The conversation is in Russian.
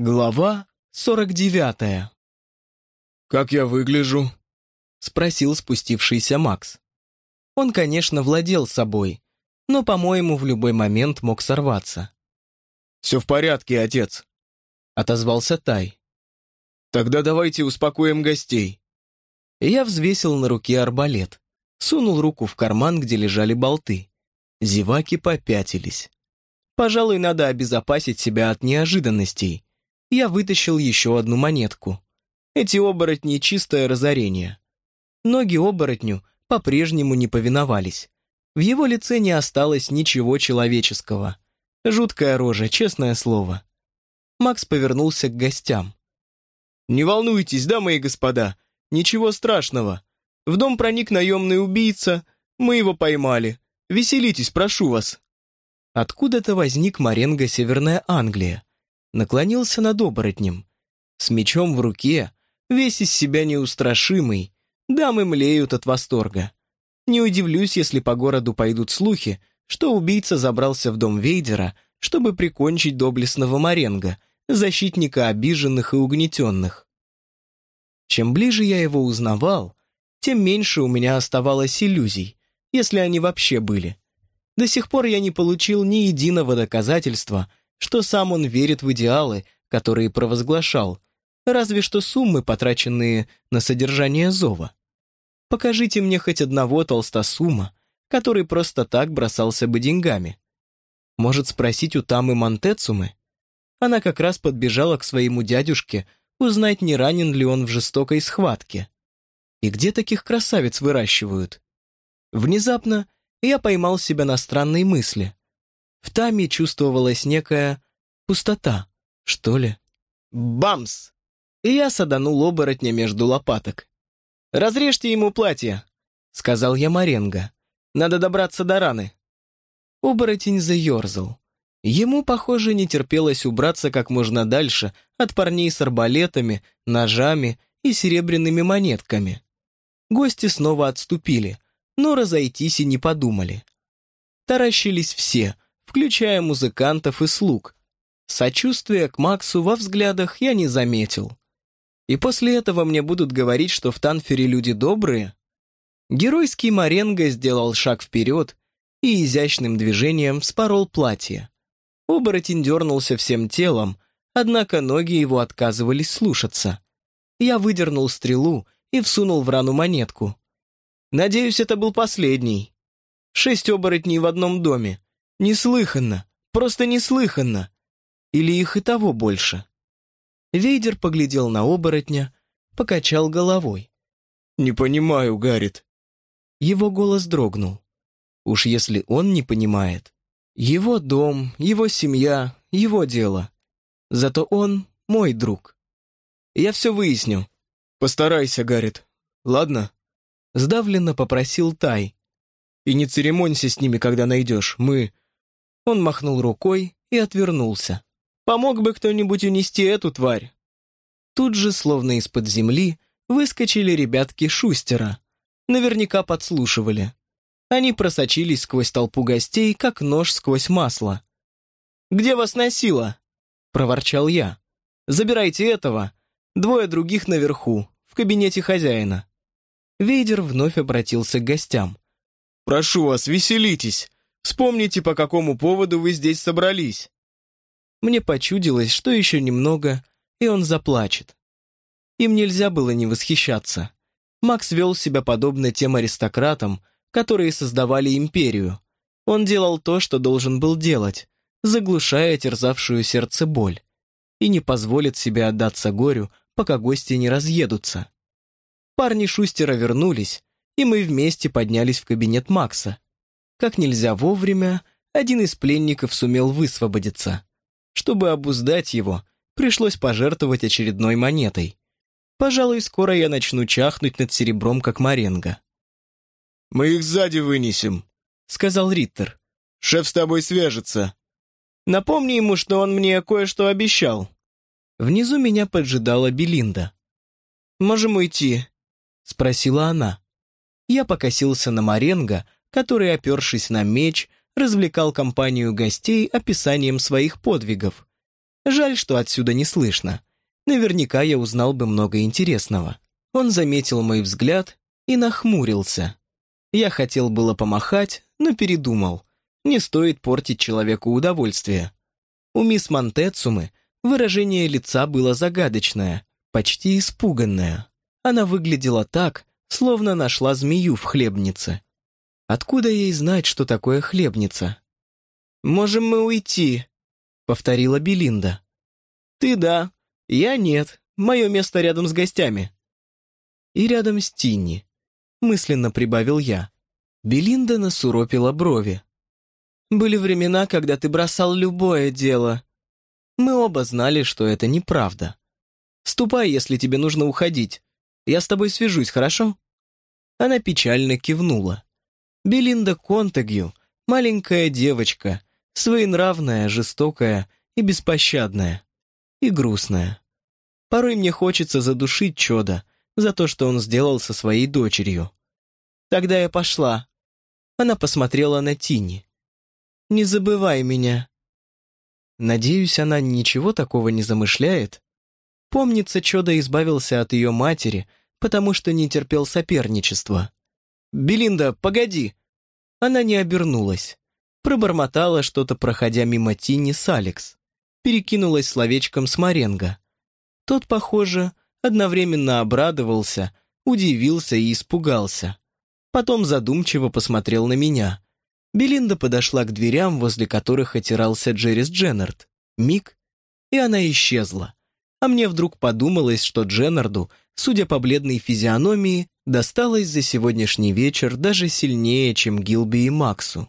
Глава сорок девятая. «Как я выгляжу?» — спросил спустившийся Макс. Он, конечно, владел собой, но, по-моему, в любой момент мог сорваться. «Все в порядке, отец», — отозвался Тай. «Тогда давайте успокоим гостей». Я взвесил на руке арбалет, сунул руку в карман, где лежали болты. Зеваки попятились. Пожалуй, надо обезопасить себя от неожиданностей. Я вытащил еще одну монетку. Эти оборотни — чистое разорение. Ноги оборотню по-прежнему не повиновались. В его лице не осталось ничего человеческого. Жуткая рожа, честное слово. Макс повернулся к гостям. «Не волнуйтесь, дамы и господа, ничего страшного. В дом проник наемный убийца, мы его поймали. Веселитесь, прошу вас». Откуда-то возник Маренго Северная Англия. Наклонился над оборотнем. С мечом в руке, весь из себя неустрашимый, дамы млеют от восторга. Не удивлюсь, если по городу пойдут слухи, что убийца забрался в дом Вейдера, чтобы прикончить доблестного Маренго, защитника обиженных и угнетенных. Чем ближе я его узнавал, тем меньше у меня оставалось иллюзий, если они вообще были. До сих пор я не получил ни единого доказательства, что сам он верит в идеалы, которые провозглашал, разве что суммы, потраченные на содержание зова. Покажите мне хоть одного толстосума, который просто так бросался бы деньгами. Может спросить у Тамы Монтецумы? Она как раз подбежала к своему дядюшке узнать, не ранен ли он в жестокой схватке. И где таких красавиц выращивают? Внезапно я поймал себя на странной мысли. В Таме чувствовалась некая пустота, что ли. Бамс! И я саданул оборотня между лопаток. «Разрежьте ему платье», — сказал я Маренго. «Надо добраться до раны». Оборотень заерзал. Ему, похоже, не терпелось убраться как можно дальше от парней с арбалетами, ножами и серебряными монетками. Гости снова отступили — но разойтись и не подумали. Таращились все, включая музыкантов и слуг. Сочувствия к Максу во взглядах я не заметил. И после этого мне будут говорить, что в Танфере люди добрые? Геройский Маренго сделал шаг вперед и изящным движением вспорол платье. Оборотень дернулся всем телом, однако ноги его отказывались слушаться. Я выдернул стрелу и всунул в рану монетку. Надеюсь, это был последний. Шесть оборотней в одном доме. Неслыханно. Просто неслыханно. Или их и того больше. Вейдер поглядел на оборотня, покачал головой. «Не понимаю, Гаррит». Его голос дрогнул. Уж если он не понимает. Его дом, его семья, его дело. Зато он мой друг. Я все выясню. Постарайся, Гаррит. Ладно? Сдавленно попросил Тай. «И не церемонься с ними, когда найдешь. Мы...» Он махнул рукой и отвернулся. «Помог бы кто-нибудь унести эту тварь!» Тут же, словно из-под земли, выскочили ребятки Шустера. Наверняка подслушивали. Они просочились сквозь толпу гостей, как нож сквозь масло. «Где вас носило?» — проворчал я. «Забирайте этого. Двое других наверху, в кабинете хозяина». Вейдер вновь обратился к гостям. «Прошу вас, веселитесь. Вспомните, по какому поводу вы здесь собрались». Мне почудилось, что еще немного, и он заплачет. Им нельзя было не восхищаться. Макс вел себя подобно тем аристократам, которые создавали империю. Он делал то, что должен был делать, заглушая терзавшую сердце боль, и не позволит себе отдаться горю, пока гости не разъедутся. Парни Шустера вернулись, и мы вместе поднялись в кабинет Макса. Как нельзя вовремя, один из пленников сумел высвободиться. Чтобы обуздать его, пришлось пожертвовать очередной монетой. Пожалуй, скоро я начну чахнуть над серебром, как Маренго. «Мы их сзади вынесем», — сказал Риттер. «Шеф с тобой свяжется». «Напомни ему, что он мне кое-что обещал». Внизу меня поджидала Белинда. «Можем уйти. — спросила она. Я покосился на Маренго, который, опершись на меч, развлекал компанию гостей описанием своих подвигов. Жаль, что отсюда не слышно. Наверняка я узнал бы много интересного. Он заметил мой взгляд и нахмурился. Я хотел было помахать, но передумал. Не стоит портить человеку удовольствие. У мисс Монтецумы выражение лица было загадочное, почти испуганное. Она выглядела так, словно нашла змею в хлебнице. Откуда ей знать, что такое хлебница? «Можем мы уйти», — повторила Белинда. «Ты да, я нет, мое место рядом с гостями». «И рядом с Тинни», — мысленно прибавил я. Белинда насуропила брови. «Были времена, когда ты бросал любое дело». Мы оба знали, что это неправда. «Ступай, если тебе нужно уходить. Я с тобой свяжусь, хорошо?» Она печально кивнула. Белинда Контагью, маленькая девочка, своенравная, жестокая и беспощадная. И грустная. Порой мне хочется задушить Чода за то, что он сделал со своей дочерью. Тогда я пошла. Она посмотрела на Тини. «Не забывай меня». Надеюсь, она ничего такого не замышляет. Помнится, Чода избавился от ее матери, потому что не терпел соперничества. «Белинда, погоди!» Она не обернулась. Пробормотала что-то, проходя мимо Тини с Алекс. Перекинулась словечком с Маренго. Тот, похоже, одновременно обрадовался, удивился и испугался. Потом задумчиво посмотрел на меня. Белинда подошла к дверям, возле которых отирался Джеррис Дженнард. Миг, и она исчезла. А мне вдруг подумалось, что Дженнарду, судя по бледной физиономии, досталось за сегодняшний вечер даже сильнее, чем Гилби и Максу.